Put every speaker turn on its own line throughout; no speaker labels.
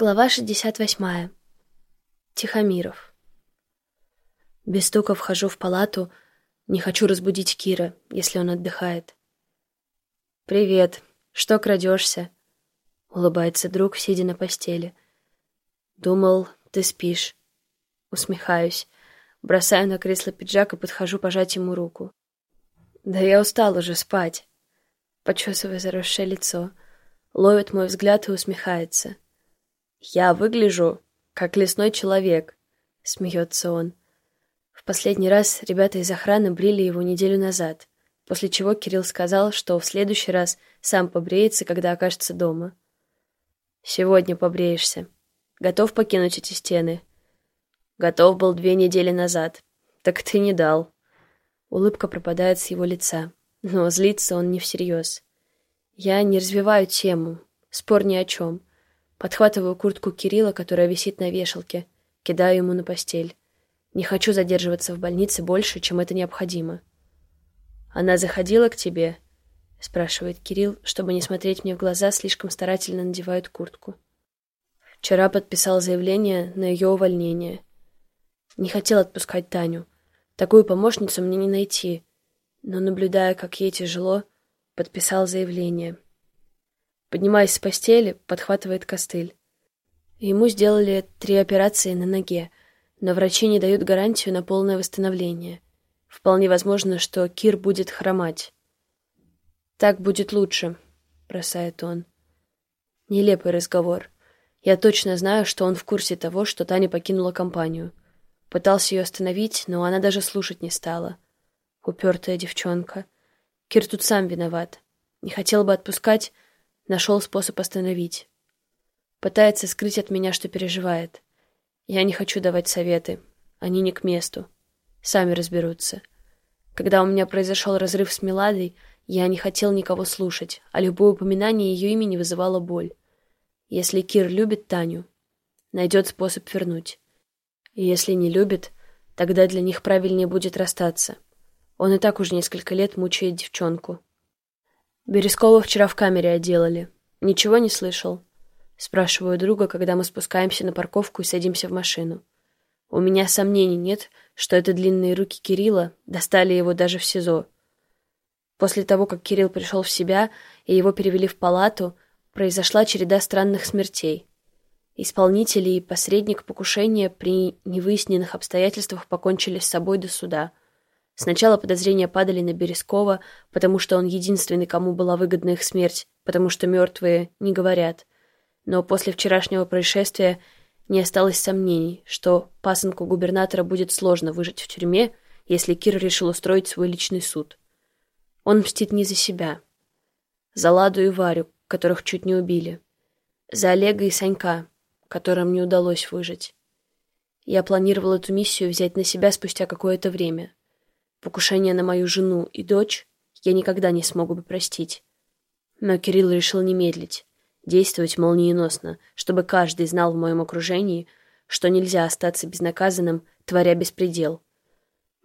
Глава 68. Тихомиров. Без стука вхожу в палату. Не хочу разбудить Кира, если он отдыхает. «Привет. Что крадешься?» — улыбается друг, сидя на постели. «Думал, ты спишь». Усмехаюсь. Бросаю на кресло пиджак и подхожу пожать ему руку. «Да я устал уже спать». Почесывая заросшее лицо. Ловит мой взгляд и усмехается. «Я выгляжу, как лесной человек», — смеется он. В последний раз ребята из охраны брили его неделю назад, после чего Кирилл сказал, что в следующий раз сам побреется, когда окажется дома. «Сегодня побреешься. Готов покинуть эти стены?» «Готов был две недели назад. Так ты не дал». Улыбка пропадает с его лица, но злится он не всерьез. Я не развиваю тему, спор ни о чем. Подхватываю куртку Кирилла, которая висит на вешалке, кидаю ему на постель. Не хочу задерживаться в больнице больше, чем это необходимо. «Она заходила к тебе?» — спрашивает Кирилл, чтобы не смотреть мне в глаза, слишком старательно надевает куртку. Вчера подписал заявление на ее увольнение. Не хотел отпускать Таню. Такую помощницу мне не найти. Но, наблюдая, как ей тяжело, подписал заявление. Поднимаясь с постели, подхватывает костыль. Ему сделали три операции на ноге, но врачи не дают гарантию на полное восстановление. Вполне возможно, что Кир будет хромать. «Так будет лучше», — бросает он. Нелепый разговор. Я точно знаю, что он в курсе того, что Таня покинула компанию. Пытался ее остановить, но она даже слушать не стала. Упертая девчонка. Кир тут сам виноват. Не хотел бы отпускать, Нашел способ остановить. Пытается скрыть от меня, что переживает. Я не хочу давать советы. Они не к месту. Сами разберутся. Когда у меня произошел разрыв с Меладой, я не хотел никого слушать, а любое упоминание ее имени вызывало боль. Если Кир любит Таню, найдет способ вернуть. И если не любит, тогда для них правильнее будет расстаться. Он и так уже несколько лет мучает девчонку. Березкова вчера в камере отделали. Ничего не слышал? Спрашиваю друга, когда мы спускаемся на парковку и садимся в машину. У меня сомнений нет, что это длинные руки Кирилла достали его даже в СИЗО. После того, как Кирилл пришел в себя и его перевели в палату, произошла череда странных смертей. Исполнители и посредник покушения при невыясненных обстоятельствах покончили с собой до суда — Сначала подозрения падали на Березкова, потому что он единственный, кому была выгодна их смерть, потому что мертвые не говорят. Но после вчерашнего происшествия не осталось сомнений, что пасынку губернатора будет сложно выжить в тюрьме, если Кир решил устроить свой личный суд. Он мстит не за себя. За Ладу и Варю, которых чуть не убили. За Олега и Санька, которым не удалось выжить. Я планировал эту миссию взять на себя спустя какое-то время — Покушение на мою жену и дочь я никогда не смогу бы простить. Но Кирилл решил не медлить, действовать молниеносно, чтобы каждый знал в моем окружении, что нельзя остаться безнаказанным, творя беспредел.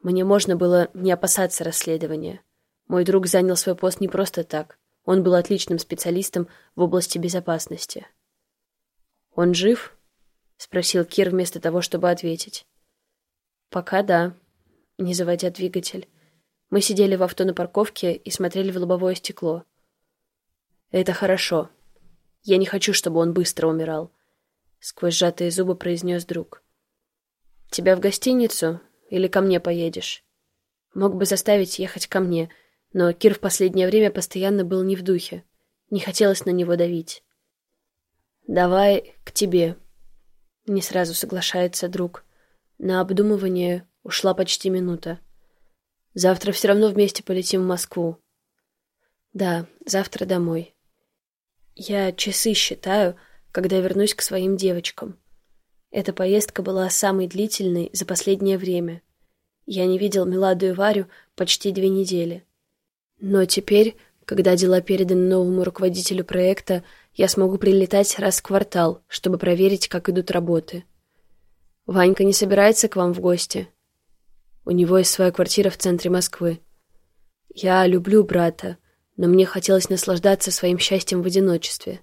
Мне можно было не опасаться расследования. Мой друг занял свой пост не просто так. Он был отличным специалистом в области безопасности. «Он жив?» — спросил Кир вместо того, чтобы ответить. «Пока да», не заводя двигатель. Мы сидели в авто на парковке и смотрели в лобовое стекло. «Это хорошо. Я не хочу, чтобы он быстро умирал», — сквозь сжатые зубы произнес друг. «Тебя в гостиницу или ко мне поедешь?» Мог бы заставить ехать ко мне, но Кир в последнее время постоянно был не в духе. Не хотелось на него давить. «Давай к тебе», — не сразу соглашается друг. На обдумывание Ушла почти минута. Завтра все равно вместе полетим в Москву. Да, завтра домой. Я часы считаю, когда вернусь к своим девочкам. Эта поездка была самой длительной за последнее время. Я не видел Меладу и Варю почти две недели. Но теперь, когда дела переданы новому руководителю проекта, я смогу прилетать раз в квартал, чтобы проверить, как идут работы. Ванька не собирается к вам в гости? У него есть своя квартира в центре Москвы. Я люблю брата, но мне хотелось наслаждаться своим счастьем в одиночестве.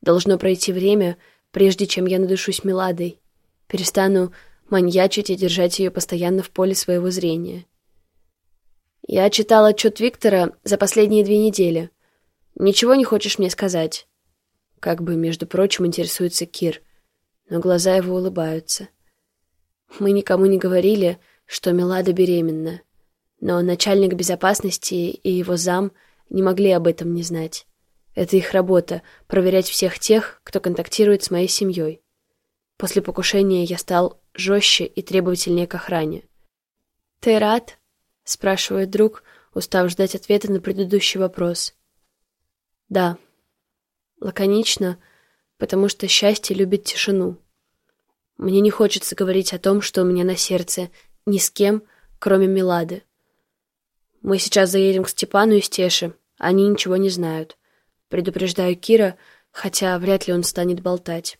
Должно пройти время, прежде чем я надышусь Меладой. Перестану маньячить и держать ее постоянно в поле своего зрения. Я читал отчет Виктора за последние две недели. Ничего не хочешь мне сказать? Как бы, между прочим, интересуется Кир, но глаза его улыбаются. Мы никому не говорили, что Мелада беременна, но начальник безопасности и его зам не могли об этом не знать. Это их работа — проверять всех тех, кто контактирует с моей семьей. После покушения я стал жестче и требовательнее к охране. «Ты рад?» — спрашивает друг, устав ждать ответа на предыдущий вопрос. «Да». Лаконично, потому что счастье любит тишину. Мне не хочется говорить о том, что у меня на сердце, ни с кем, кроме Милады. Мы сейчас заедем к Степану и Стеше, они ничего не знают. Предупреждаю Кира, хотя вряд ли он станет болтать.